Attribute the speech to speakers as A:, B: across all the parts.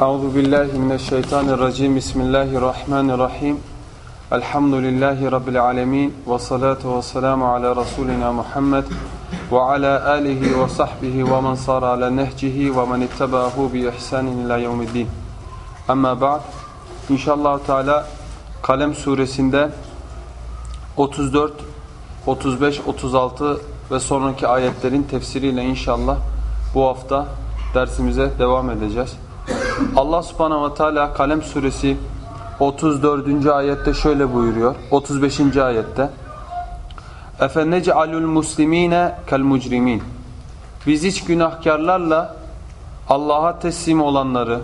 A: Euzu billahi mineşşeytanirracim. Bismillahirrahmanirrahim. Elhamdülillahi rabbil alamin ve salatu vesselamu ala rasulina Muhammed ve ala alihi ve sahbihi ve men sara ala nehcihi ve men ittabahu bi ihsanin ila yevmiddin. Amma ba'd. İnşallah Teala Kalem suresinde 34, 35, 36 ve sonraki ayetlerin tefsiriyle inşallah bu hafta dersimize devam edeceğiz. Allah subhanahu ve teala Kalem suresi 34. ayette şöyle buyuruyor. 35. ayette اَفَنَجْعَلُ الْمُسْلِم۪ينَ كَالْمُجْرِم۪ينَ Biz hiç günahkarlarla Allah'a teslim olanları,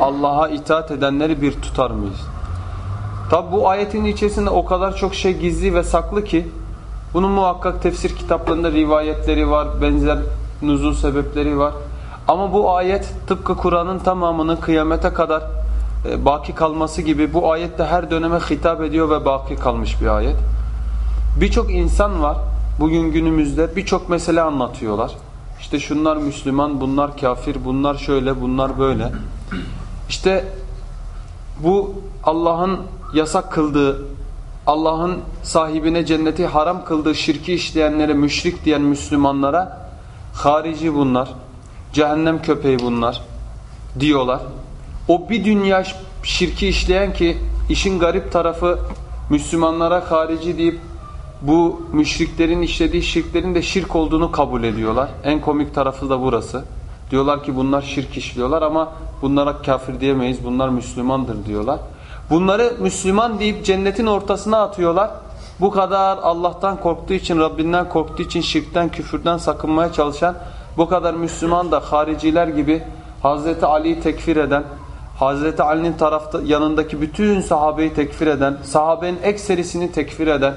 A: Allah'a itaat edenleri bir tutar mıyız? Tabi bu ayetin içerisinde o kadar çok şey gizli ve saklı ki bunun muhakkak tefsir kitaplarında rivayetleri var, benzer nuzul sebepleri var. Ama bu ayet tıpkı Kur'an'ın tamamının kıyamete kadar e, baki kalması gibi bu ayette her döneme hitap ediyor ve baki kalmış bir ayet. Birçok insan var bugün günümüzde birçok mesele anlatıyorlar. İşte şunlar Müslüman, bunlar kafir, bunlar şöyle, bunlar böyle. İşte bu Allah'ın yasak kıldığı, Allah'ın sahibine cenneti haram kıldığı şirki işleyenlere müşrik diyen Müslümanlara harici bunlar, cehennem köpeği bunlar diyorlar. O bir dünya şirki işleyen ki işin garip tarafı Müslümanlara harici deyip bu müşriklerin işlediği şirklerin de şirk olduğunu kabul ediyorlar. En komik tarafı da burası. Diyorlar ki bunlar şirk işliyorlar ama bunlara kafir diyemeyiz. Bunlar Müslümandır diyorlar. Bunları Müslüman deyip cennetin ortasına atıyorlar. Bu kadar Allah'tan korktuğu için, Rabbinden korktuğu için şirkten, küfürden sakınmaya çalışan bu kadar Müslüman da hariciler gibi Hazreti Ali'yi tekfir eden, Hazreti Ali'nin tarafta yanındaki bütün sahabeyi tekfir eden, sahabenin ekserisini tekfir eden,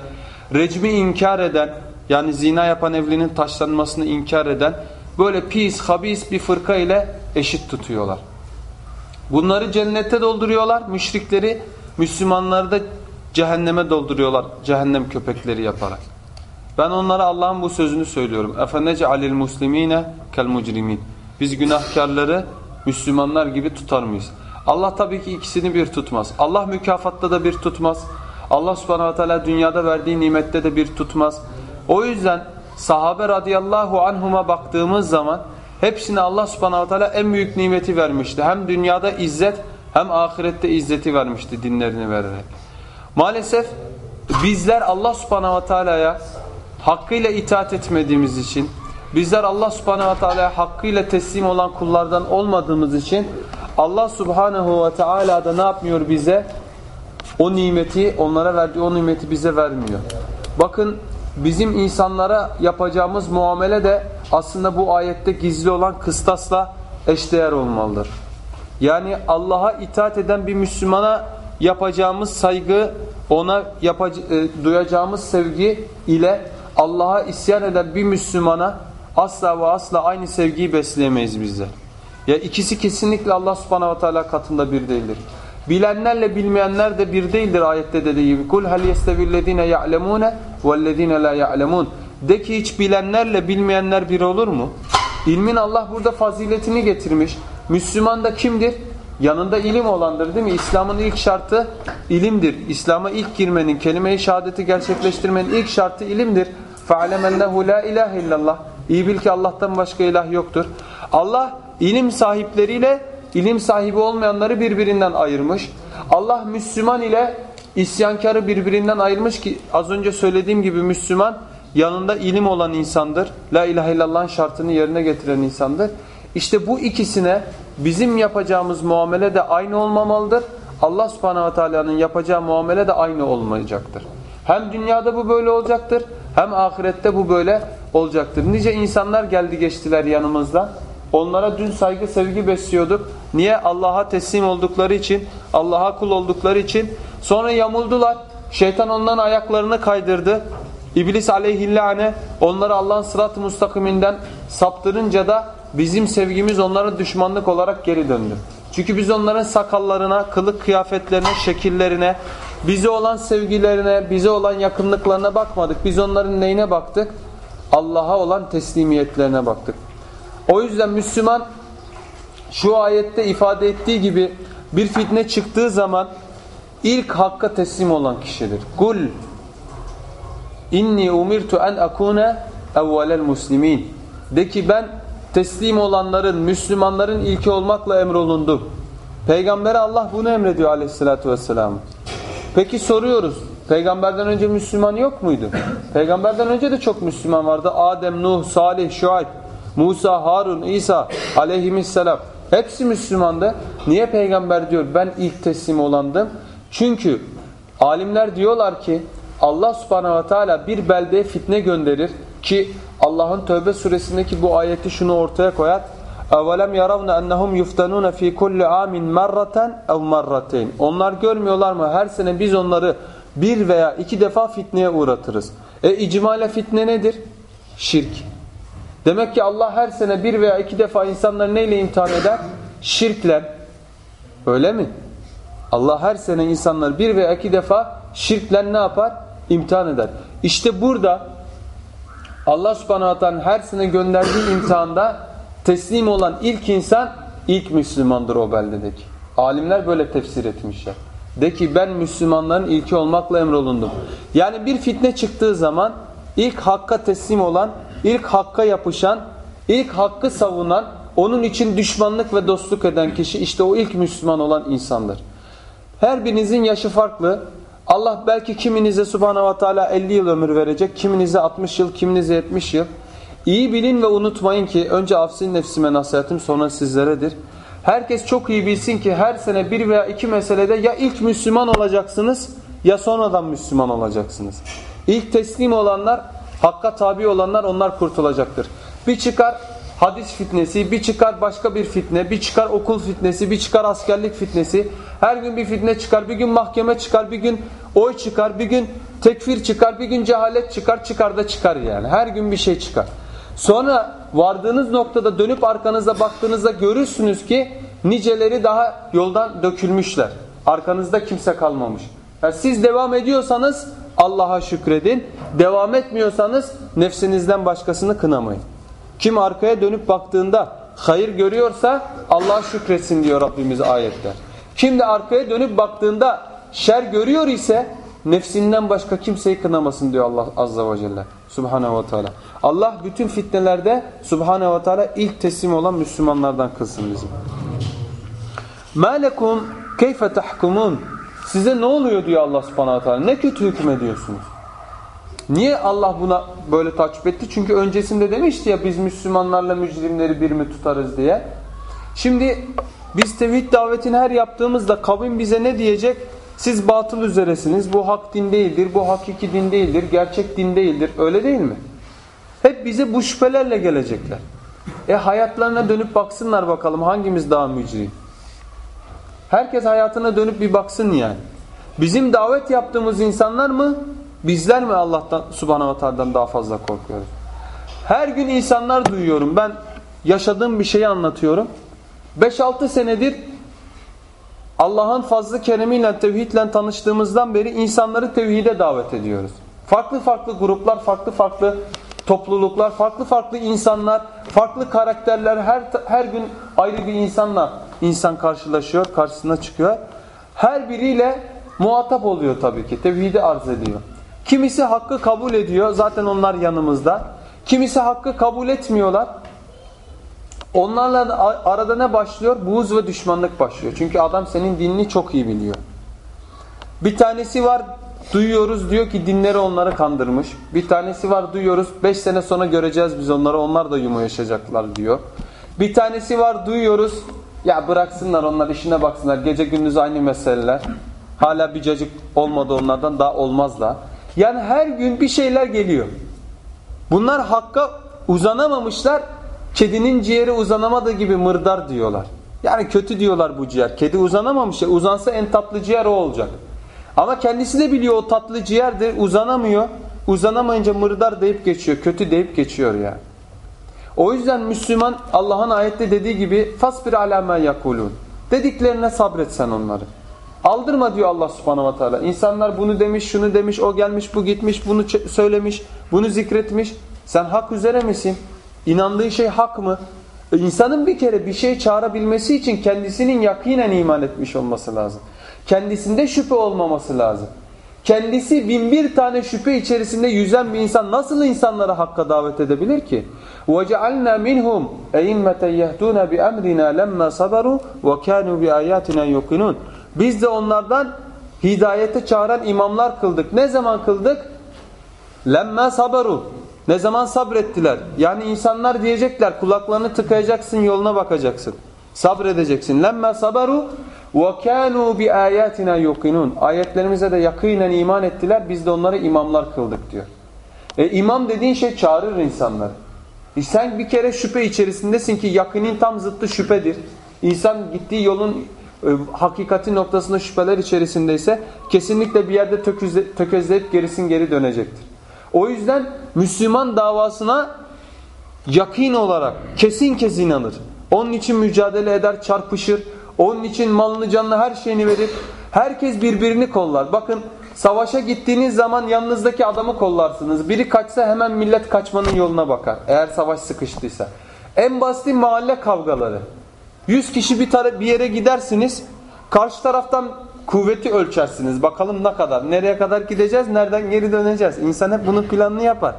A: recmi inkar eden, yani zina yapan evlinin taşlanmasını inkar eden, böyle pis, habis bir fırka ile eşit tutuyorlar. Bunları cennette dolduruyorlar, müşrikleri, Müslümanları da cehenneme dolduruyorlar, cehennem köpekleri yaparak. Ben onlara Allah'ın bu sözünü söylüyorum. اَفَنَجْعَلِ الْمُسْلِم۪ينَ كَالْمُجْرِم۪ينَ Biz günahkarları Müslümanlar gibi tutar mıyız? Allah tabii ki ikisini bir tutmaz. Allah mükafatta da bir tutmaz. Allah subhanahu teala dünyada verdiği nimette de bir tutmaz. O yüzden sahabe radıyallahu anhuma baktığımız zaman hepsine Allah subhanahu teala en büyük nimeti vermişti. Hem dünyada izzet hem ahirette izzeti vermişti dinlerini vererek. Maalesef bizler Allah subhanahu teala'ya hakkıyla itaat etmediğimiz için, bizler Allah subhanehu ve teala'ya hakkıyla teslim olan kullardan olmadığımız için Allah subhanehu ve teala da ne yapmıyor bize? O nimeti, onlara verdiği o nimeti bize vermiyor. Bakın bizim insanlara yapacağımız muamele de aslında bu ayette gizli olan kıstasla eşdeğer olmalıdır. Yani Allah'a itaat eden bir Müslümana yapacağımız saygı, ona yapac e, duyacağımız sevgi ile Allah'a isyan eden bir Müslümana asla ve asla aynı sevgiyi besleyemeyiz bizler. Ya ikisi kesinlikle Allah subhanahu ve teala katında bir değildir. Bilenlerle bilmeyenler de bir değildir ayette dediği gibi. Kul hal yestevillezine ya'lemune vellezine la ya'lemun. De ki hiç bilenlerle bilmeyenler bir olur mu? İlmin Allah burada faziletini getirmiş. Müslüman da kimdir? Yanında ilim olandır değil mi? İslam'ın ilk şartı ilimdir. İslam'a ilk girmenin, kelime-i şehadeti gerçekleştirmenin ilk şartı ilimdir. فَعَلَمَ اَنَّهُ لَا اِلَٰهِ illallah. İyi bil ki Allah'tan başka ilah yoktur. Allah ilim sahipleriyle ilim sahibi olmayanları birbirinden ayırmış. Allah Müslüman ile isyankarı birbirinden ayırmış ki az önce söylediğim gibi Müslüman yanında ilim olan insandır. La ilahe illallah'ın şartını yerine getiren insandır. İşte bu ikisine bizim yapacağımız muamele de aynı olmamalıdır. Allah subhanahu teala'nın yapacağı muamele de aynı olmayacaktır. Hem dünyada bu böyle olacaktır hem ahirette bu böyle olacaktır. Nice insanlar geldi geçtiler yanımızda. Onlara dün saygı sevgi besliyorduk. Niye? Allah'a teslim oldukları için, Allah'a kul oldukları için. Sonra yamuldular. Şeytan onların ayaklarını kaydırdı. İblis aleyhillâne onları Allah'ın sırat-ı mustakiminden saptırınca da bizim sevgimiz onlara düşmanlık olarak geri döndü. Çünkü biz onların sakallarına, kılık kıyafetlerine, şekillerine, bize olan sevgilerine, bize olan yakınlıklarına bakmadık. Biz onların neyine baktık? Allah'a olan teslimiyetlerine baktık. O yüzden Müslüman şu ayette ifade ettiği gibi bir fitne çıktığı zaman ilk hakka teslim olan kişidir. Kul inni umirtu en akune evvelel muslimin. De ki ben teslim olanların, Müslümanların ilki olmakla emrolundum. Peygambere Allah bunu emrediyor aleyhissalatü vesselam. Peki soruyoruz. Peygamberden önce Müslüman yok muydu? Peygamberden önce de çok Müslüman vardı. Adem, Nuh, Salih, Şuayb, Musa, Harun, İsa aleyhisselam. Hepsi Müslümandı. Niye peygamber diyor ben ilk teslim olandım? Çünkü alimler diyorlar ki Allah subhanahu ve teala bir beldeye fitne gönderir ki Allah'ın Tövbe suresindeki bu ayeti şunu ortaya koyar. اَوَلَمْ يَرَوْنَ اَنَّهُمْ يُفْتَنُونَ ف۪ي كُلِّ عَامٍ مَرَّةً اَوْ مَرَّتَيْنِ Onlar görmüyorlar mı? Her sene biz onları bir veya iki defa fitneye uğratırız. E icmale fitne nedir? Şirk. Demek ki Allah her sene bir veya iki defa insanları neyle imtihan eder? Şirkle. Öyle mi? Allah her sene insanları bir veya iki defa şirkle ne yapar? İmtihan eder. İşte burada Allah subhanahu wa her sene gönderdiği imtihanda teslim olan ilk insan ilk Müslümandır o beldedeki. Alimler böyle tefsir etmişler. De ki ben Müslümanların ilki olmakla emrolundum. Yani bir fitne çıktığı zaman ilk hakka teslim olan, ilk hakka yapışan, ilk hakkı savunan, onun için düşmanlık ve dostluk eden kişi işte o ilk Müslüman olan insandır. Her birinizin yaşı farklı. Allah belki kiminize subhanahu wa ta'ala 50 yıl ömür verecek, kiminize 60 yıl, kiminize 70 yıl. İyi bilin ve unutmayın ki önce afsin nefsime nasihatim sonra sizleredir. Herkes çok iyi bilsin ki her sene bir veya iki meselede ya ilk Müslüman olacaksınız ya sonradan Müslüman olacaksınız. İlk teslim olanlar, hakka tabi olanlar onlar kurtulacaktır. Bir çıkar hadis fitnesi, bir çıkar başka bir fitne, bir çıkar okul fitnesi, bir çıkar askerlik fitnesi. Her gün bir fitne çıkar, bir gün mahkeme çıkar, bir gün oy çıkar, bir gün tekfir çıkar, bir gün cehalet çıkar, çıkar da çıkar yani. Her gün bir şey çıkar. Sonra vardığınız noktada dönüp arkanıza baktığınızda görürsünüz ki niceleri daha yoldan dökülmüşler. Arkanızda kimse kalmamış. Yani siz devam ediyorsanız Allah'a şükredin. Devam etmiyorsanız nefsinizden başkasını kınamayın. Kim arkaya dönüp baktığında hayır görüyorsa Allah'a şükretsin diyor Rabbimiz ayetler. Kim de arkaya dönüp baktığında şer görüyor ise nefsinden başka kimseyi kınamasın diyor Allah azza ve celle. Subhanahu ve teala. Allah bütün fitnelerde Subhanahu ve teala ilk teslim olan Müslümanlardan kılsın bizim. مَا keyfe tahkumun Size ne oluyor diyor Allah subhanahu wa ta'ala. Ne kötü hüküm ediyorsunuz. Niye Allah buna böyle takip etti? Çünkü öncesinde demişti ya biz Müslümanlarla mücrimleri bir mi tutarız diye. Şimdi biz tevhid davetini her yaptığımızda kavim bize ne diyecek? Siz batıl üzeresiniz. Bu hak din değildir. Bu hakiki din değildir. Gerçek din değildir. Öyle değil mi? Hep bize bu şüphelerle gelecekler. E hayatlarına dönüp baksınlar bakalım hangimiz daha mücrim? Herkes hayatına dönüp bir baksın yani. Bizim davet yaptığımız insanlar mı? Bizler mi Allah'tan subhanahu teala'dan daha fazla korkuyoruz? Her gün insanlar duyuyorum. Ben yaşadığım bir şeyi anlatıyorum. 5-6 senedir Allah'ın fazlı keremiyle, tevhidle tanıştığımızdan beri insanları tevhide davet ediyoruz. Farklı farklı gruplar, farklı farklı topluluklar, farklı farklı insanlar, farklı karakterler her her gün ayrı bir insanla insan karşılaşıyor, karşısına çıkıyor. Her biriyle muhatap oluyor tabii ki. Tevhidi arz ediyor. Kimisi hakkı kabul ediyor. Zaten onlar yanımızda. Kimisi hakkı kabul etmiyorlar. Onlarla arada ne başlıyor? Buğuz ve düşmanlık başlıyor. Çünkü adam senin dinini çok iyi biliyor. Bir tanesi var duyuyoruz diyor ki dinleri onları kandırmış. Bir tanesi var duyuyoruz 5 sene sonra göreceğiz biz onları onlar da yumu yaşayacaklar diyor. Bir tanesi var duyuyoruz ya bıraksınlar onlar işine baksınlar gece gündüz aynı meseleler. Hala bir cacık olmadı onlardan daha olmazlar. Yani her gün bir şeyler geliyor. Bunlar hakka uzanamamışlar. Kedinin ciğeri uzanamadığı gibi mırdar diyorlar. Yani kötü diyorlar bu ciğer. Kedi uzanamamış ya uzansa en tatlı ciğer o olacak. Ama kendisi de biliyor o tatlı ciğerdir uzanamıyor. Uzanamayınca mırdar deyip geçiyor. Kötü deyip geçiyor ya. Yani. O yüzden Müslüman Allah'ın ayette dediği gibi fasbir ala ma yakulun. Dediklerine sabret sen onları. Aldırma diyor Allah subhanahu wa ta'ala. İnsanlar bunu demiş, şunu demiş, o gelmiş, bu gitmiş, bunu söylemiş, bunu zikretmiş. Sen hak üzere misin? İnandığın şey hak mı? İnsanın bir kere bir şey çağırabilmesi için kendisinin yakinen iman etmiş olması lazım. Kendisinde şüphe olmaması lazım. Kendisi bin bir tane şüphe içerisinde yüzen bir insan nasıl insanlara hakka davet edebilir ki? وَجَعَلْنَا مِنْهُمْ اَيِمَّةً يَهْدُونَ بِأَمْرِنَا لَمَّا صَبَرُوا وَكَانُوا بِآيَاتِنَا يُقِنُونَ biz de onlardan hidayete çağıran imamlar kıldık. Ne zaman kıldık? Lemme saberu. Ne zaman sabrettiler? Yani insanlar diyecekler kulaklarını tıkayacaksın yoluna bakacaksın. Sabredeceksin. Lemme saberu ve kânû bi âyâtinâ yuqinûn. Ayetlerimize de yakinen iman ettiler. Biz de onları imamlar kıldık diyor. E, imam dediğin şey çağırır insanları. E, sen bir kere şüphe içerisindesin ki yakinin tam zıttı şüphedir. İnsan gittiği yolun hakikati noktasında şüpheler içerisindeyse kesinlikle bir yerde tökezle, tökezleyip gerisin geri dönecektir. O yüzden Müslüman davasına yakin olarak kesin kesin inanır. Onun için mücadele eder, çarpışır. Onun için malını canını her şeyini verip herkes birbirini kollar. Bakın savaşa gittiğiniz zaman yanınızdaki adamı kollarsınız. Biri kaçsa hemen millet kaçmanın yoluna bakar. Eğer savaş sıkıştıysa. En basit mahalle kavgaları. Yüz kişi bir, bir yere gidersiniz. Karşı taraftan kuvveti ölçersiniz. Bakalım ne kadar. Nereye kadar gideceğiz? Nereden geri döneceğiz? İnsan hep bunun planını yapar.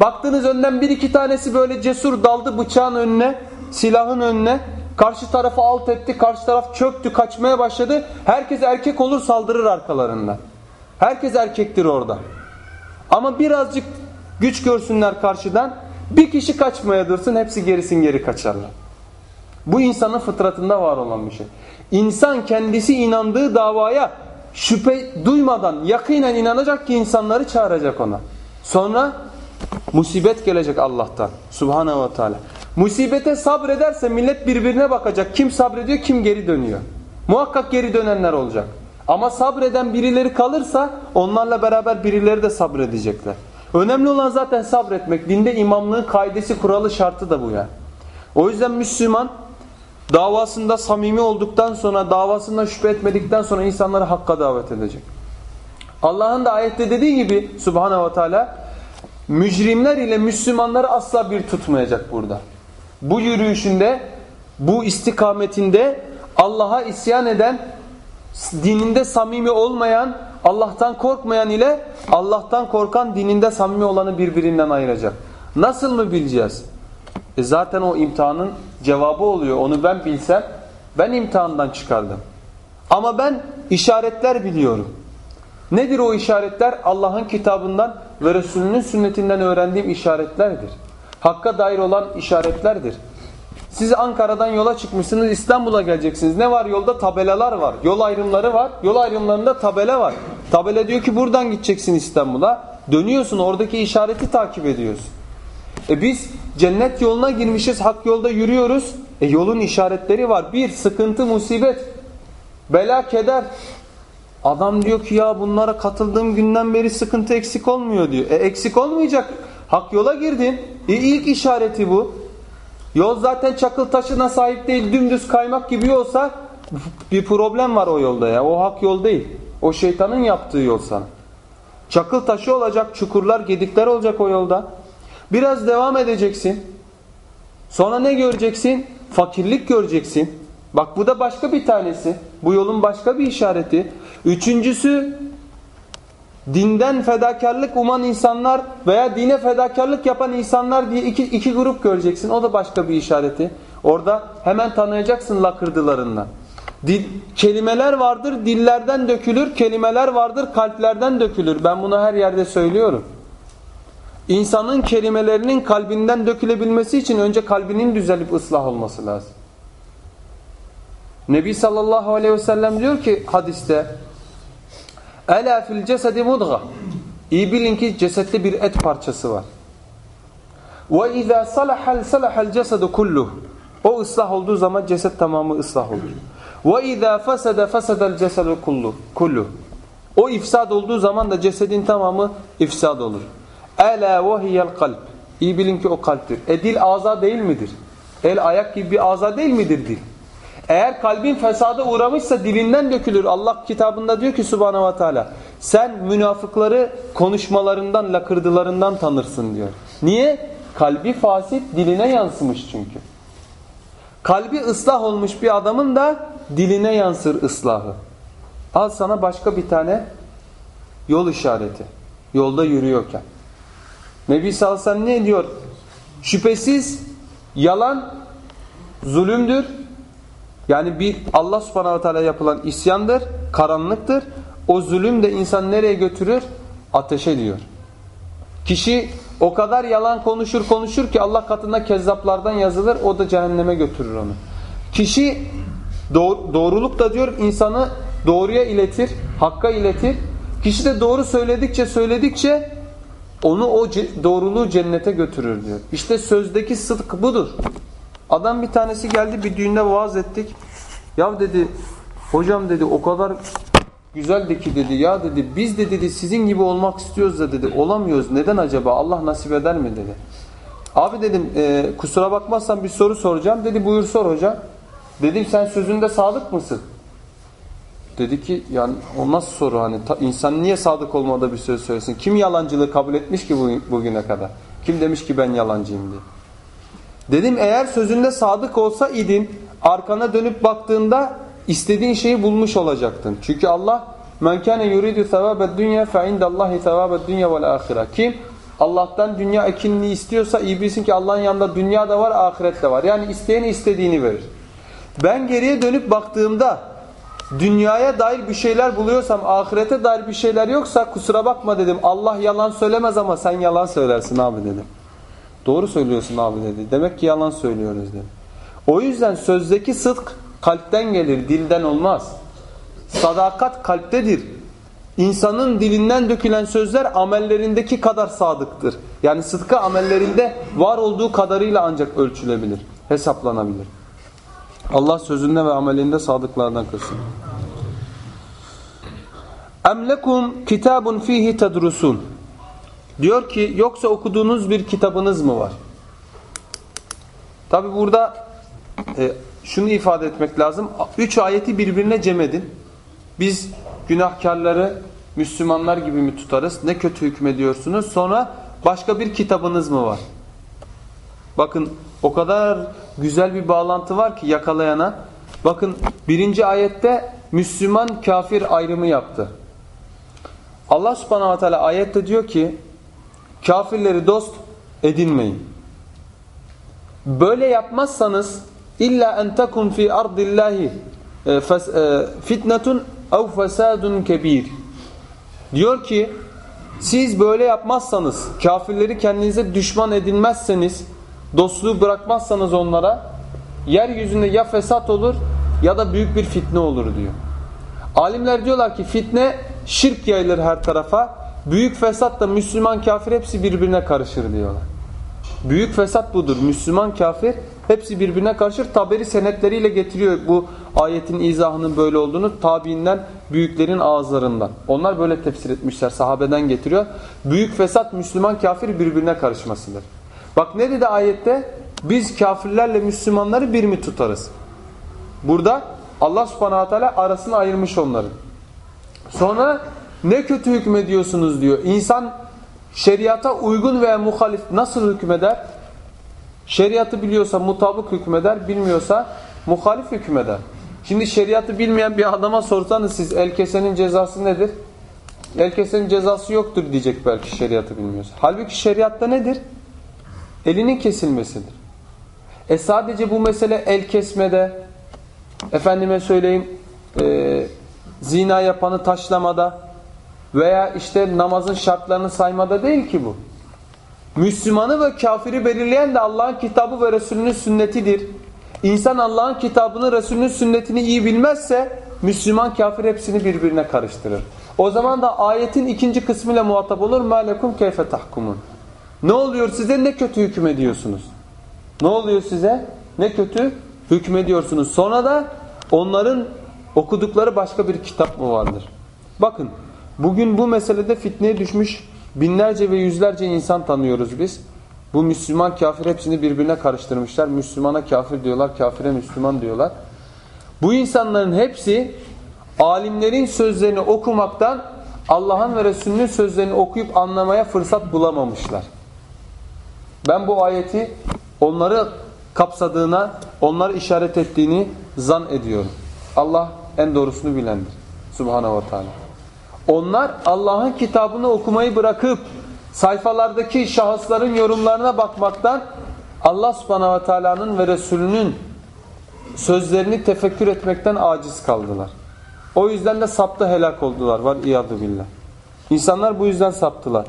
A: Baktınız önden bir iki tanesi böyle cesur daldı bıçağın önüne, silahın önüne. Karşı tarafı alt etti, karşı taraf çöktü, kaçmaya başladı. Herkes erkek olur saldırır arkalarından. Herkes erkektir orada. Ama birazcık güç görsünler karşıdan. Bir kişi kaçmaya dursun hepsi gerisin geri kaçarlar. Bu insanın fıtratında var olan bir şey. İnsan kendisi inandığı davaya şüphe duymadan yakinen inanacak ki insanları çağıracak ona. Sonra musibet gelecek Allah'tan. Subhanahu ve Teala. Musibete sabrederse millet birbirine bakacak. Kim sabrediyor kim geri dönüyor. Muhakkak geri dönenler olacak. Ama sabreden birileri kalırsa onlarla beraber birileri de sabredecekler. Önemli olan zaten sabretmek. Dinde imamlığın kaidesi, kuralı, şartı da bu yani. O yüzden Müslüman davasında samimi olduktan sonra, davasında şüphe etmedikten sonra insanları hakka davet edecek. Allah'ın da ayette dediği gibi Subhanahu ve Teala mücrimler ile Müslümanları asla bir tutmayacak burada. Bu yürüyüşünde, bu istikametinde Allah'a isyan eden, dininde samimi olmayan, Allah'tan korkmayan ile Allah'tan korkan dininde samimi olanı birbirinden ayıracak. Nasıl mı bileceğiz? E zaten o imtihanın cevabı oluyor. Onu ben bilsem ben imtihandan çıkardım. Ama ben işaretler biliyorum. Nedir o işaretler? Allah'ın kitabından ve Resulünün sünnetinden öğrendiğim işaretlerdir. Hakka dair olan işaretlerdir. Siz Ankara'dan yola çıkmışsınız İstanbul'a geleceksiniz. Ne var yolda? Tabelalar var. Yol ayrımları var. Yol ayrımlarında tabela var. Tabela diyor ki buradan gideceksin İstanbul'a. Dönüyorsun oradaki işareti takip ediyorsun. E biz cennet yoluna girmişiz, hak yolda yürüyoruz. E yolun işaretleri var. Bir, sıkıntı, musibet, bela, keder. Adam diyor ki ya bunlara katıldığım günden beri sıkıntı eksik olmuyor diyor. E eksik olmayacak. Hak yola girdin. E ilk işareti bu. Yol zaten çakıl taşına sahip değil, dümdüz kaymak gibi olsa bir problem var o yolda ya. O hak yol değil. O şeytanın yaptığı yol sana. Çakıl taşı olacak, çukurlar, gedikler olacak o yolda. Biraz devam edeceksin. Sonra ne göreceksin? Fakirlik göreceksin. Bak bu da başka bir tanesi. Bu yolun başka bir işareti. Üçüncüsü dinden fedakarlık uman insanlar veya dine fedakarlık yapan insanlar diye iki, iki grup göreceksin. O da başka bir işareti. Orada hemen tanıyacaksın lakırdılarından. Dil, kelimeler vardır dillerden dökülür, kelimeler vardır kalplerden dökülür. Ben bunu her yerde söylüyorum. İnsanın kelimelerinin kalbinden dökülebilmesi için önce kalbinin düzelip ıslah olması lazım. Nebi sallallahu aleyhi ve sellem diyor ki hadiste Ela fil cesedi mudga İyi bilin ki cesette bir et parçası var. Ve izâ salahal salahal cesedu kulluh O ıslah olduğu zaman ceset tamamı ıslah olur. Ve izâ fesede fesedel cesedu kulluh O ifsad olduğu zaman da cesedin tamamı ifsad olur. Ela ve hiyel kalp. İyi bilin ki o kalptir. E dil ağza değil midir? El ayak gibi bir ağza değil midir dil? Eğer kalbin fesada uğramışsa dilinden dökülür. Allah kitabında diyor ki subhanahu ve teala sen münafıkları konuşmalarından, lakırdılarından tanırsın diyor. Niye? Kalbi fasit diline yansımış çünkü. Kalbi ıslah olmuş bir adamın da diline yansır ıslahı. Al sana başka bir tane yol işareti. Yolda yürüyorken. Nebi sallallahu ne diyor? Şüphesiz yalan zulümdür. Yani bir Allah subhanahu wa ta'ala yapılan isyandır, karanlıktır. O zulüm de insan nereye götürür? Ateşe diyor. Kişi o kadar yalan konuşur konuşur ki Allah katında kezzaplardan yazılır. O da cehenneme götürür onu. Kişi doğruluk da diyor insanı doğruya iletir, hakka iletir. Kişi de doğru söyledikçe söyledikçe onu o doğruluğu cennete götürür diyor. İşte sözdeki sıdk budur. Adam bir tanesi geldi bir düğünde vaaz ettik. Ya dedi hocam dedi o kadar güzeldi ki dedi ya dedi biz de dedi sizin gibi olmak istiyoruz da dedi olamıyoruz. Neden acaba Allah nasip eder mi dedi. Abi dedim e, kusura bakmazsan bir soru soracağım. Dedi buyur sor hocam. Dedim sen sözünde sadık mısın? Dedi ki yani o nasıl soru hani ta, insan niye sadık olmada bir söz söylesin? Kim yalancılığı kabul etmiş ki bugüne kadar? Kim demiş ki ben yalancıyım diye. Dedim eğer sözünde sadık olsa idin arkana dönüp baktığında istediğin şeyi bulmuş olacaktın. Çünkü Allah men kana yuridu sevabed dunya fe indallahi sevabed dunya vel ahire. Kim Allah'tan dünya ekinliği istiyorsa iyi bilsin ki Allah'ın yanında dünya da var, ahiret de var. Yani isteyeni istediğini verir. Ben geriye dönüp baktığımda dünyaya dair bir şeyler buluyorsam, ahirete dair bir şeyler yoksa kusura bakma dedim. Allah yalan söylemez ama sen yalan söylersin abi dedim. Doğru söylüyorsun abi dedi. Demek ki yalan söylüyoruz dedi. O yüzden sözdeki sıdk kalpten gelir, dilden olmaz. Sadakat kalptedir. İnsanın dilinden dökülen sözler amellerindeki kadar sadıktır. Yani sıdkı amellerinde var olduğu kadarıyla ancak ölçülebilir, hesaplanabilir. Allah sözünde ve amelinde sadıklardan kılsın. Em lekum kitabun fihi tedrusun. Diyor ki yoksa okuduğunuz bir kitabınız mı var? Tabi burada e, şunu ifade etmek lazım. Üç ayeti birbirine cem edin. Biz günahkarları Müslümanlar gibi mi tutarız? Ne kötü hükmediyorsunuz? Sonra başka bir kitabınız mı var? Bakın o kadar güzel bir bağlantı var ki yakalayana. Bakın birinci ayette Müslüman kafir ayrımı yaptı. Allah subhanahu wa ta'ala ayette diyor ki kafirleri dost edinmeyin. Böyle yapmazsanız illa en takun fi ardillahi e, e, fitnetun ev fesadun kebir. Diyor ki siz böyle yapmazsanız kafirleri kendinize düşman edinmezseniz dostluğu bırakmazsanız onlara yeryüzünde ya fesat olur ya da büyük bir fitne olur diyor. Alimler diyorlar ki fitne şirk yayılır her tarafa. Büyük fesat da Müslüman kafir hepsi birbirine karışır diyorlar. Büyük fesat budur. Müslüman kafir hepsi birbirine karışır. Taberi senetleriyle getiriyor bu ayetin izahının böyle olduğunu tabiinden büyüklerin ağızlarından. Onlar böyle tefsir etmişler. Sahabeden getiriyor. Büyük fesat Müslüman kafir birbirine karışmasıdır. Bak ne dedi ayette? Biz kafirlerle Müslümanları bir mi tutarız? Burada Allah subhanahu teala arasını ayırmış onların. Sonra ne kötü hükmediyorsunuz diyor. İnsan şeriata uygun veya muhalif nasıl hükmeder? Şeriatı biliyorsa mutabık hükmeder, bilmiyorsa muhalif hükmeder. Şimdi şeriatı bilmeyen bir adama sorsanız siz el kesenin cezası nedir? El kesenin cezası yoktur diyecek belki şeriatı bilmiyorsa. Halbuki şeriatta nedir? Elinin kesilmesidir. E sadece bu mesele el kesmede, efendime söyleyeyim e, zina yapanı taşlamada veya işte namazın şartlarını saymada değil ki bu. Müslümanı ve kafiri belirleyen de Allah'ın kitabı ve Resulünün sünnetidir. İnsan Allah'ın kitabını, Resulünün sünnetini iyi bilmezse Müslüman kafir hepsini birbirine karıştırır. O zaman da ayetin ikinci kısmıyla muhatap olur. مَا keyfe tahkumun. Ne oluyor size? Ne kötü hüküm ediyorsunuz? Ne oluyor size? Ne kötü hükmediyorsunuz. Sonra da onların okudukları başka bir kitap mı vardır? Bakın bugün bu meselede fitneye düşmüş binlerce ve yüzlerce insan tanıyoruz biz. Bu Müslüman kafir hepsini birbirine karıştırmışlar. Müslümana kafir diyorlar, kafire Müslüman diyorlar. Bu insanların hepsi alimlerin sözlerini okumaktan Allah'ın ve Resulünün sözlerini okuyup anlamaya fırsat bulamamışlar. Ben bu ayeti onları kapsadığına, onları işaret ettiğini zan ediyorum. Allah en doğrusunu bilendir. Subhanahu ve Teala. Onlar Allah'ın kitabını okumayı bırakıp sayfalardaki şahısların yorumlarına bakmaktan Allah subhanahu ve teala'nın ve Resulünün sözlerini tefekkür etmekten aciz kaldılar. O yüzden de saptı helak oldular. Var iyadu billah. İnsanlar bu yüzden saptılar.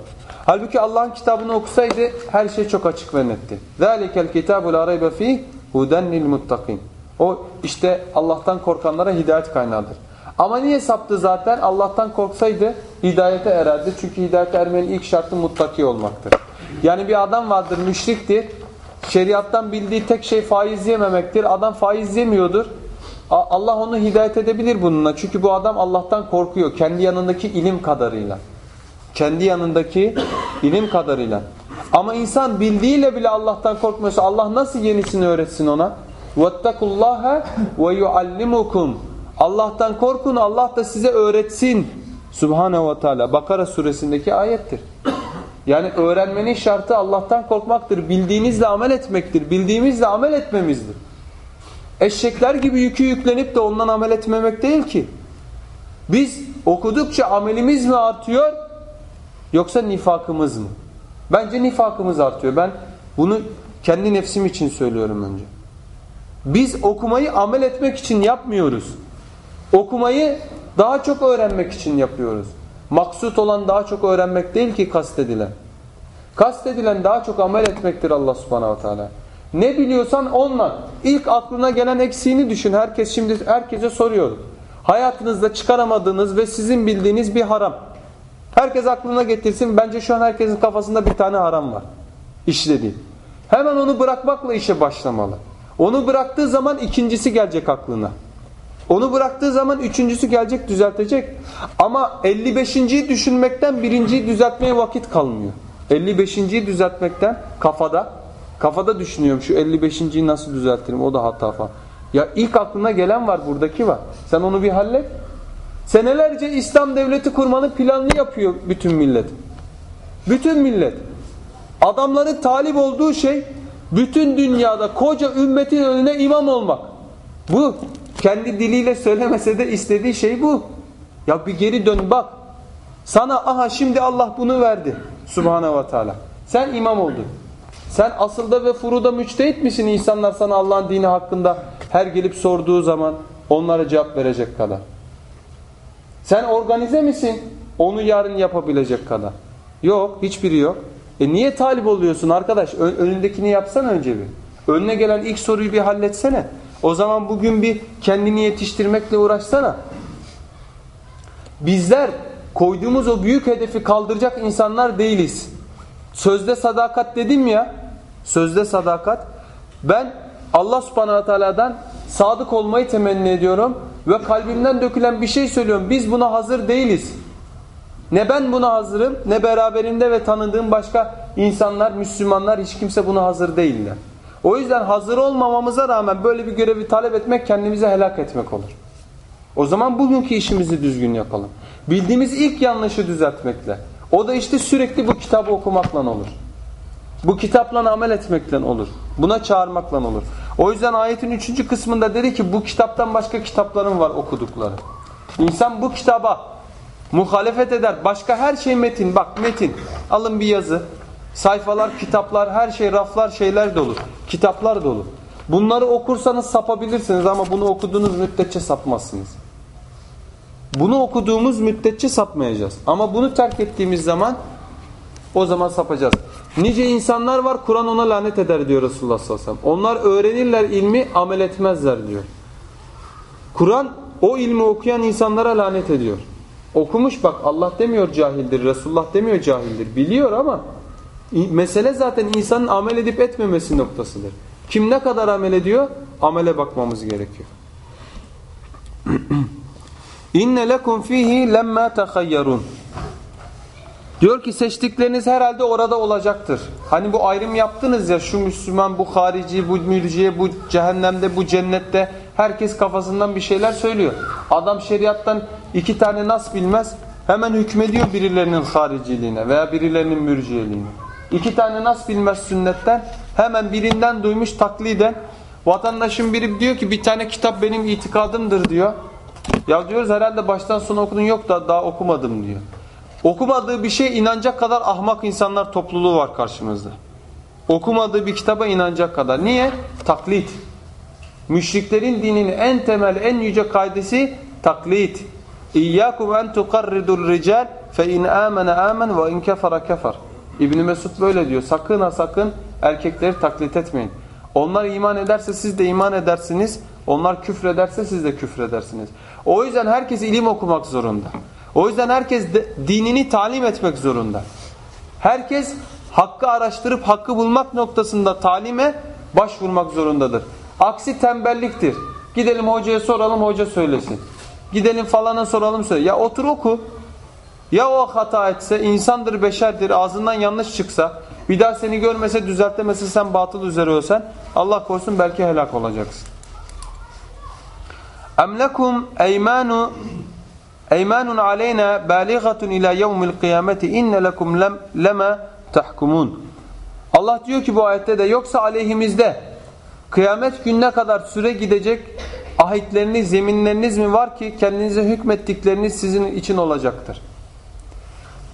A: Halbuki Allah'ın kitabını okusaydı her şey çok açık ve netti. ذَٰلِكَ الْكِتَابُ لَا رَيْبَ ف۪يهِ هُدًا لِلْمُتَّقِينَ O işte Allah'tan korkanlara hidayet kaynağıdır. Ama niye saptı zaten? Allah'tan korksaydı hidayete ererdi. Çünkü hidayete ermenin ilk şartı muttaki olmaktır. Yani bir adam vardır müşriktir. Şeriattan bildiği tek şey faiz yememektir. Adam faiz yemiyordur. Allah onu hidayet edebilir bununla. Çünkü bu adam Allah'tan korkuyor. Kendi yanındaki ilim kadarıyla. Kendi yanındaki ilim kadarıyla. Ama insan bildiğiyle bile Allah'tan korkmuyorsa Allah nasıl yenisini öğretsin ona? وَاتَّقُوا اللّٰهَ وَيُعَلِّمُكُمْ Allah'tan korkun Allah da size öğretsin. Subhanehu ve Teala. Bakara suresindeki ayettir. Yani öğrenmenin şartı Allah'tan korkmaktır. Bildiğinizle amel etmektir. Bildiğimizle amel etmemizdir. Eşekler gibi yükü yüklenip de ondan amel etmemek değil ki. Biz okudukça amelimiz mi artıyor Yoksa nifakımız mı? Bence nifakımız artıyor. Ben bunu kendi nefsim için söylüyorum önce. Biz okumayı amel etmek için yapmıyoruz. Okumayı daha çok öğrenmek için yapıyoruz. Maksut olan daha çok öğrenmek değil ki kastedilen. Kastedilen daha çok amel etmektir Allah subhanahu teala. Ne biliyorsan onunla. İlk aklına gelen eksiğini düşün. Herkes şimdi herkese soruyor. Hayatınızda çıkaramadığınız ve sizin bildiğiniz bir haram. Herkes aklına getirsin. Bence şu an herkesin kafasında bir tane haram var. İşlediği. Hemen onu bırakmakla işe başlamalı. Onu bıraktığı zaman ikincisi gelecek aklına. Onu bıraktığı zaman üçüncüsü gelecek düzeltecek. Ama 55.yi düşünmekten birinciyi düzeltmeye vakit kalmıyor. 55.yi düzeltmekten kafada kafada düşünüyorum şu 55.yi nasıl düzeltirim o da hata falan. Ya ilk aklına gelen var buradaki var. Sen onu bir hallet. Senelerce İslam devleti kurmanın planını yapıyor bütün millet. Bütün millet. Adamların talip olduğu şey bütün dünyada koca ümmetin önüne imam olmak. Bu. Kendi diliyle söylemese de istediği şey bu. Ya bir geri dön bak. Sana aha şimdi Allah bunu verdi. Subhanahu ve Teala. Sen imam oldun. Sen asılda ve furuda müçtehit misin? İnsanlar sana Allah'ın dini hakkında her gelip sorduğu zaman onlara cevap verecek kadar. Sen organize misin? Onu yarın yapabilecek kadar. Yok, hiçbiri yok. E niye talip oluyorsun arkadaş? önündekini yapsan önce bir. Önüne gelen ilk soruyu bir halletsene. O zaman bugün bir kendini yetiştirmekle uğraşsana. Bizler koyduğumuz o büyük hedefi kaldıracak insanlar değiliz. Sözde sadakat dedim ya. Sözde sadakat. Ben Allah subhanahu teala'dan sadık olmayı temenni ediyorum. Ve kalbimden dökülen bir şey söylüyorum. Biz buna hazır değiliz. Ne ben buna hazırım ne beraberinde ve tanıdığım başka insanlar, Müslümanlar hiç kimse buna hazır değiller. O yüzden hazır olmamamıza rağmen böyle bir görevi talep etmek kendimize helak etmek olur. O zaman bugünkü işimizi düzgün yapalım. Bildiğimiz ilk yanlışı düzeltmekle. O da işte sürekli bu kitabı okumakla olur. Bu kitapla amel etmekle olur. Buna çağırmakla olur. O yüzden ayetin üçüncü kısmında dedi ki bu kitaptan başka kitapların var okudukları. İnsan bu kitaba muhalefet eder. Başka her şey metin. Bak metin. Alın bir yazı. Sayfalar, kitaplar, her şey, raflar, şeyler dolu. Kitaplar dolu. Bunları okursanız sapabilirsiniz ama bunu okuduğunuz müddetçe sapmazsınız. Bunu okuduğumuz müddetçe sapmayacağız. Ama bunu terk ettiğimiz zaman o zaman sapacağız. Nice insanlar var Kur'an ona lanet eder diyor Resulullah sallallahu aleyhi ve sellem. Onlar öğrenirler ilmi amel etmezler diyor. Kur'an o ilmi okuyan insanlara lanet ediyor. Okumuş bak Allah demiyor cahildir, Resulullah demiyor cahildir. Biliyor ama mesele zaten insanın amel edip etmemesi noktasıdır. Kim ne kadar amel ediyor? Amele bakmamız gerekiyor. İnne lekum fihi lemma tahayyarun. Diyor ki seçtikleriniz herhalde orada olacaktır. Hani bu ayrım yaptınız ya şu Müslüman, bu harici, bu mürciye, bu cehennemde, bu cennette herkes kafasından bir şeyler söylüyor. Adam şeriattan iki tane nas bilmez hemen hükmediyor birilerinin hariciliğine veya birilerinin mürciyeliğine. İki tane nas bilmez sünnetten hemen birinden duymuş takliden vatandaşın biri diyor ki bir tane kitap benim itikadımdır diyor. Ya diyoruz herhalde baştan sona okudun yok da daha okumadım diyor. Okumadığı bir şey inanacak kadar ahmak insanlar topluluğu var karşımızda. Okumadığı bir kitaba inanacak kadar. Niye? Taklit. Müşriklerin dininin en temel, en yüce kaidesi taklit. İyyâkum en tukarridul rical fe in âmene âmen ve in kefere kefer. İbn Mesud böyle diyor. Sakın ha sakın erkekleri taklit etmeyin. Onlar iman ederse siz de iman edersiniz. Onlar küfrederse siz de küfredersiniz. O yüzden herkes ilim okumak zorunda. O yüzden herkes dinini talim etmek zorunda. Herkes hakkı araştırıp hakkı bulmak noktasında talime başvurmak zorundadır. Aksi tembelliktir. Gidelim hocaya soralım hoca söylesin. Gidelim falana soralım söyle. Ya otur oku. Ya o hata etse insandır beşerdir ağzından yanlış çıksa bir daha seni görmese düzeltemese sen batıl üzere ölsen Allah korusun belki helak olacaksın. Em lekum eymanu eymanun aleyna balighatun ila yevmil kıyameti inne lekum lem lema tahkumun. Allah diyor ki bu ayette de yoksa aleyhimizde kıyamet gününe kadar süre gidecek ahitleriniz, yeminleriniz mi var ki kendinize hükmettikleriniz sizin için olacaktır.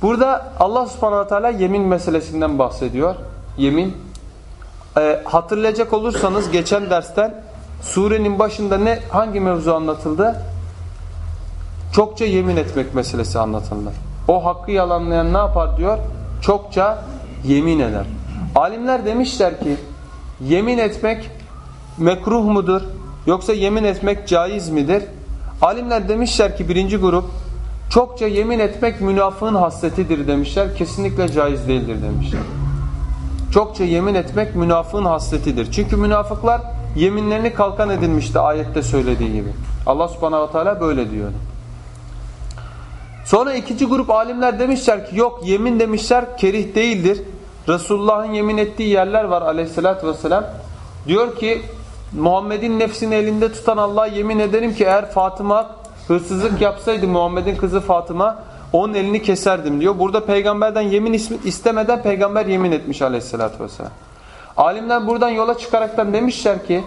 A: Burada Allah subhanahu teala yemin meselesinden bahsediyor. Yemin. Ee, hatırlayacak olursanız geçen dersten surenin başında ne hangi mevzu anlatıldı? Çokça yemin etmek meselesi anlatıldı. O hakkı yalanlayan ne yapar diyor? Çokça yemin eder. Alimler demişler ki yemin etmek mekruh mudur? Yoksa yemin etmek caiz midir? Alimler demişler ki birinci grup çokça yemin etmek münafığın hasletidir demişler. Kesinlikle caiz değildir demişler. Çokça yemin etmek münafığın hasletidir. Çünkü münafıklar yeminlerini kalkan edilmişti ayette söylediği gibi. Allah subhanahu teala böyle diyor. Sonra ikinci grup alimler demişler ki yok yemin demişler kerih değildir. Resulullah'ın yemin ettiği yerler var aleyhissalatü vesselam. Diyor ki Muhammed'in nefsini elinde tutan Allah'a yemin ederim ki eğer Fatıma hırsızlık yapsaydı Muhammed'in kızı Fatıma onun elini keserdim diyor. Burada peygamberden yemin istemeden peygamber yemin etmiş aleyhissalatü vesselam. Alimler buradan yola çıkaraktan demişler ki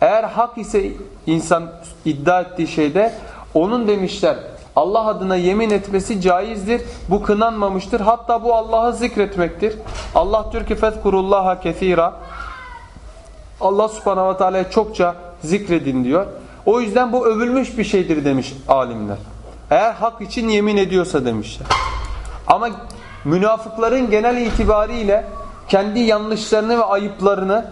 A: eğer hak ise insan iddia ettiği şeyde onun demişler Allah adına yemin etmesi caizdir. Bu kınanmamıştır. Hatta bu Allah'ı zikretmektir. Allah diyor ki fezkurullaha kethira. Allah subhanahu ve teala'ya çokça zikredin diyor. O yüzden bu övülmüş bir şeydir demiş alimler. Eğer hak için yemin ediyorsa demişler. Ama münafıkların genel itibariyle kendi yanlışlarını ve ayıplarını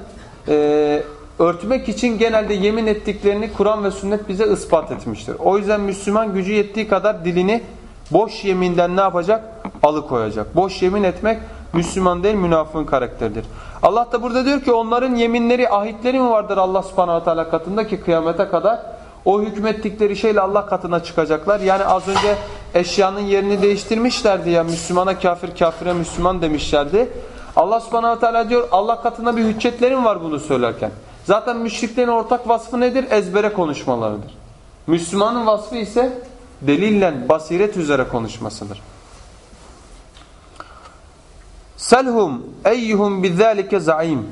A: e, örtmek için genelde yemin ettiklerini Kur'an ve sünnet bize ispat etmiştir. O yüzden Müslüman gücü yettiği kadar dilini boş yeminden ne yapacak? Alıkoyacak. Boş yemin etmek Müslüman değil münafığın karakteridir. Allah da burada diyor ki onların yeminleri, ahitleri mi vardır Allah subhanahu teala katında ki kıyamete kadar o hükmettikleri şeyle Allah katına çıkacaklar. Yani az önce eşyanın yerini değiştirmişlerdi ya Müslümana kafir, kafire Müslüman demişlerdi. Allah subhanahu teala diyor Allah katına bir hüccetlerim var bunu söylerken. Zaten müşriklerin ortak vasfı nedir? Ezbere konuşmalarıdır. Müslümanın vasfı ise delillen, basiret üzere konuşmasıdır. Selhum eyyuhum bizzalike zaim.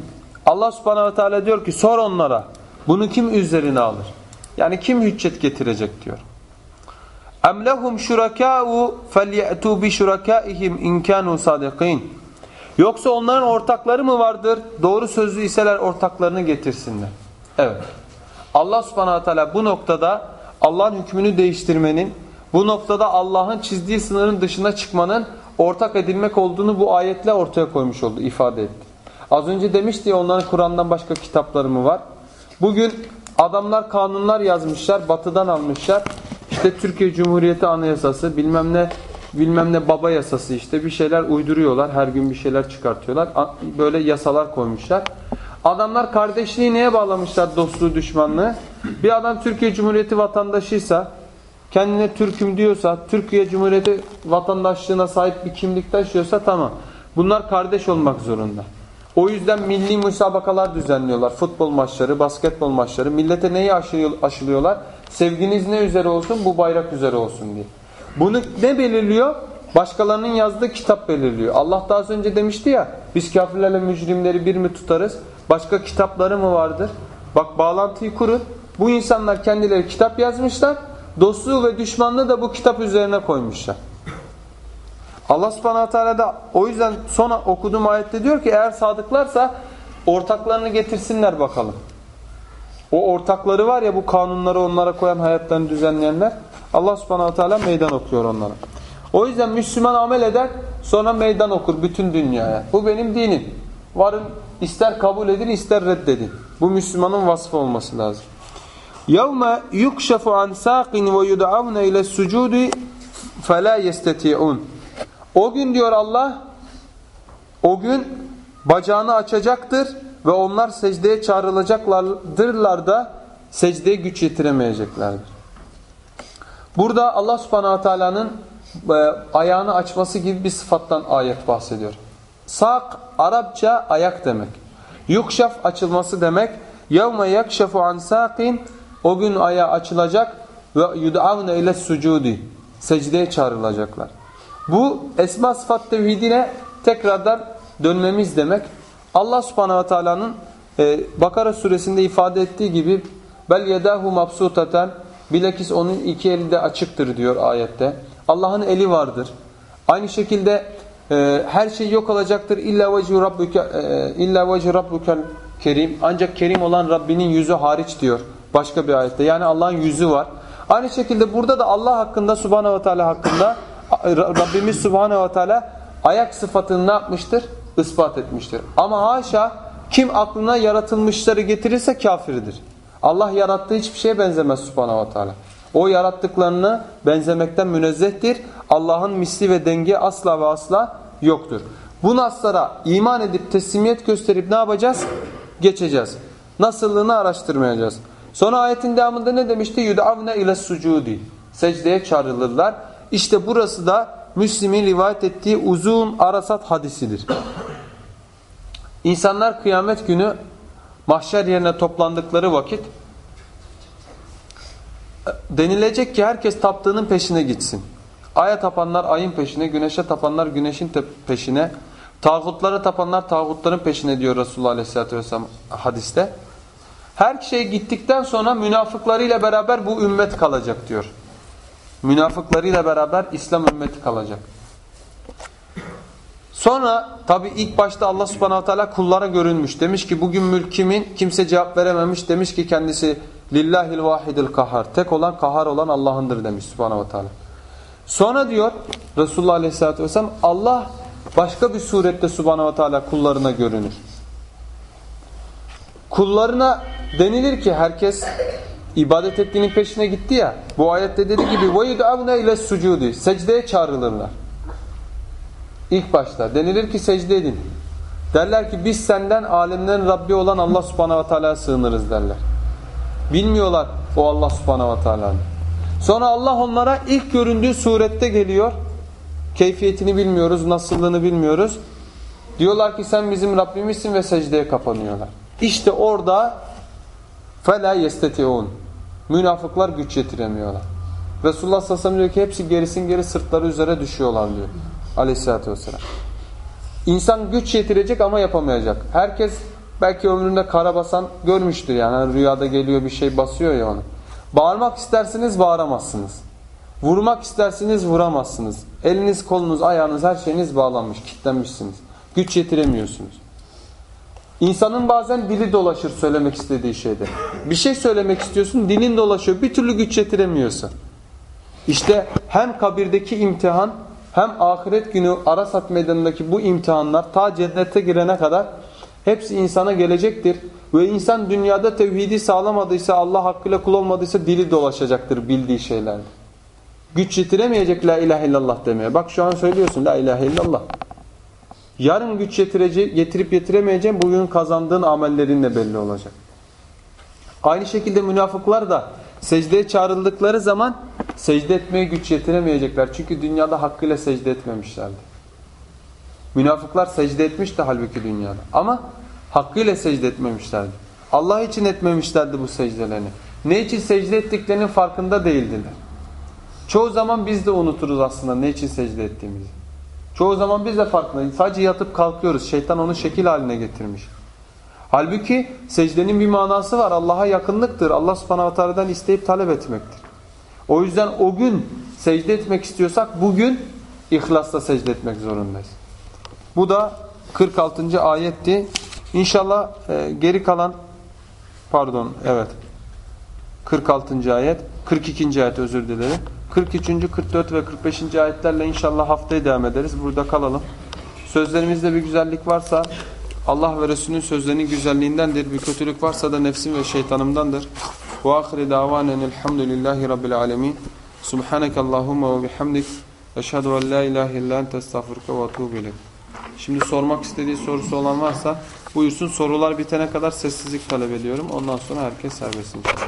A: Allah subhanahu ve teala diyor ki sor onlara bunu kim üzerine alır? Yani kim hüccet getirecek diyor. Em lehum şurakâ'u felye'tû bi şurakâihim in kânû sadiqîn. Yoksa onların ortakları mı vardır? Doğru sözlü iseler ortaklarını getirsinler. Evet. Allah subhanahu teala bu noktada Allah'ın hükmünü değiştirmenin, bu noktada Allah'ın çizdiği sınırın dışına çıkmanın ortak edilmek olduğunu bu ayetle ortaya koymuş oldu, ifade etti. Az önce demişti ya onların Kur'an'dan başka kitapları mı var? Bugün adamlar kanunlar yazmışlar, batıdan almışlar. İşte Türkiye Cumhuriyeti Anayasası, bilmem ne bilmem ne baba yasası işte bir şeyler uyduruyorlar. Her gün bir şeyler çıkartıyorlar. Böyle yasalar koymuşlar. Adamlar kardeşliği neye bağlamışlar dostluğu düşmanlığı? Bir adam Türkiye Cumhuriyeti vatandaşıysa kendine Türk'üm diyorsa Türkiye Cumhuriyeti vatandaşlığına sahip bir kimlik taşıyorsa tamam. Bunlar kardeş olmak zorunda. O yüzden milli müsabakalar düzenliyorlar. Futbol maçları, basketbol maçları. Millete neyi aşılıyorlar? Sevginiz ne üzere olsun? Bu bayrak üzere olsun diye. Bunu ne belirliyor? başkalarının yazdığı kitap belirliyor. Allah daha önce demişti ya biz kafirlerle mücrimleri bir mi tutarız? Başka kitapları mı vardır? Bak bağlantıyı kurun. Bu insanlar kendileri kitap yazmışlar. Dostluğu ve düşmanlığı da bu kitap üzerine koymuşlar. Allah subhanahu teala da o yüzden sonra okuduğum ayette diyor ki eğer sadıklarsa ortaklarını getirsinler bakalım. O ortakları var ya bu kanunları onlara koyan hayatlarını düzenleyenler Allah subhanahu teala meydan okuyor onlara. O yüzden Müslüman amel eder sonra meydan okur bütün dünyaya. Bu benim dinim. Varın ister kabul edin ister reddedin. Bu Müslümanın vasfı olması lazım. يَوْمَ يُكْشَفُ عَنْ سَاقٍ وَيُدْعَوْنَ اِلَى السُّجُودِ فَلَا يَسْتَتِعُونَ O gün diyor Allah, o gün bacağını açacaktır ve onlar secdeye çağrılacaklardırlar da secdeye güç yetiremeyeceklerdir. Burada Allah subhanahu teala'nın e, ayağını açması gibi bir sıfattan ayet bahsediyor. Sak Arapça ayak demek. Yukşaf açılması demek. Yevme yakşafu an sakin o gün ayağı açılacak ve yud'avne ile sucudi secdeye çağrılacaklar. Bu esma sıfat tevhidine tekrardan dönmemiz demek. Allah subhanahu teala'nın e, Bakara suresinde ifade ettiği gibi bel yedahu mabsutaten bilakis onun iki eli de açıktır diyor ayette. Allah'ın eli vardır. Aynı şekilde e, her şey yok olacaktır illa vecihu rabbuke e, rabbukel kerim ancak kerim olan Rabbinin yüzü hariç diyor başka bir ayette. Yani Allah'ın yüzü var. Aynı şekilde burada da Allah hakkında Subhanahu ve Teala hakkında Rabbimiz Subhanahu ve Teala ayak sıfatını ne yapmıştır? Ispat etmiştir. Ama haşa kim aklına yaratılmışları getirirse kafirdir. Allah yarattığı hiçbir şeye benzemez Subhanahu ve Teala. O yarattıklarını benzemekten münezzehtir. Allah'ın misli ve denge asla ve asla yoktur. Bu naslara iman edip teslimiyet gösterip ne yapacağız? Geçeceğiz. Nasıllığını araştırmayacağız. Sonra ayetin devamında ne demişti? Yud'avne ile sucudi. Secdeye çağrılırlar. İşte burası da Müslim'in rivayet ettiği uzun arasat hadisidir. İnsanlar kıyamet günü mahşer yerine toplandıkları vakit denilecek ki herkes taptığının peşine gitsin. Aya tapanlar ayın peşine, güneşe tapanlar güneşin peşine, tağutlara tapanlar tağutların peşine diyor Resulullah Aleyhisselatü Vesselam hadiste. Her şey gittikten sonra münafıklarıyla beraber bu ümmet kalacak diyor. Münafıklarıyla beraber İslam ümmeti kalacak. Sonra tabi ilk başta Allah subhanahu teala kullara görünmüş. Demiş ki bugün mülk kimin? Kimse cevap verememiş. Demiş ki kendisi lillahil vahidil kahar. Tek olan kahar olan Allah'ındır demiş subhanahu teala. Sonra diyor Resulullah aleyhissalatü vesselam Allah başka bir surette subhanahu teala kullarına görünür. Kullarına denilir ki herkes ibadet ettiğinin peşine gitti ya. Bu ayette dediği gibi وَيُدْعَوْنَ ile sucudi Secdeye çağrılırlar. İlk başta denilir ki secde edin. Derler ki biz senden alemlerin Rabbi olan Allah subhanahu ve teala'ya sığınırız derler. Bilmiyorlar o Allah subhanahu ve teala'nın. Sonra Allah onlara ilk göründüğü surette geliyor. Keyfiyetini bilmiyoruz, nasıllığını bilmiyoruz. Diyorlar ki sen bizim Rabbimizsin ve secdeye kapanıyorlar. İşte orada fela yestetiun. Münafıklar güç yetiremiyorlar. Resulullah sallallahu aleyhi ve sellem diyor ki hepsi gerisin geri sırtları üzere düşüyorlar diyor. Aleyhisselatü vesselam. İnsan güç yetirecek ama yapamayacak. Herkes belki ömründe kara basan görmüştür yani. Hani rüyada geliyor bir şey basıyor ya onu. Bağırmak istersiniz bağıramazsınız. Vurmak istersiniz vuramazsınız. Eliniz, kolunuz, ayağınız her şeyiniz bağlanmış, kilitlenmişsiniz. Güç yetiremiyorsunuz. İnsanın bazen dili dolaşır söylemek istediği şeyde. Bir şey söylemek istiyorsun dilin dolaşıyor bir türlü güç yetiremiyorsun. İşte hem kabirdeki imtihan hem ahiret günü Arasat meydanındaki bu imtihanlar ta cennete girene kadar hepsi insana gelecektir. Ve insan dünyada tevhidi sağlamadıysa Allah hakkıyla kul olmadıysa dili dolaşacaktır bildiği şeylerde. Güç yetiremeyecek la ilahe illallah demeye. Bak şu an söylüyorsun la ilahe illallah. Yarın güç yetirece, getirip yetiremeyeceğin bugün kazandığın amellerinle belli olacak. Aynı şekilde münafıklar da secdeye çağrıldıkları zaman secde etmeye güç yetiremeyecekler. Çünkü dünyada hakkıyla secde etmemişlerdi. Münafıklar secde etmişti halbuki dünyada. Ama hakkıyla secde etmemişlerdi. Allah için etmemişlerdi bu secdelerini. Ne için secde ettiklerinin farkında değildiler. Çoğu zaman biz de unuturuz aslında ne için secde ettiğimizi. Çoğu zaman biz de farkındayız. Sadece yatıp kalkıyoruz. Şeytan onu şekil haline getirmiş. Halbuki secdenin bir manası var. Allah'a yakınlıktır. Allah subhanahu wa ta'ala'dan isteyip talep etmektir. O yüzden o gün secde etmek istiyorsak bugün ihlasla secde etmek zorundayız. Bu da 46. ayetti. İnşallah e, geri kalan pardon evet 46. ayet 42. ayet özür dilerim. 43. 44 ve 45. ayetlerle inşallah haftaya devam ederiz. Burada kalalım. Sözlerimizde bir güzellik varsa Allah ve Resulünün sözlerinin güzelliğindendir. Bir kötülük varsa da nefsim ve şeytanımdandır. Ve ahire davanen elhamdülillahi rabbil alemin. Subhaneke Allahumma ve bihamdik. Eşhedü en la ilahe illa ente estağfurke ve etûbü ileyk. Şimdi sormak istediği sorusu olan varsa buyursun sorular bitene kadar sessizlik talep ediyorum. Ondan sonra herkes serbest.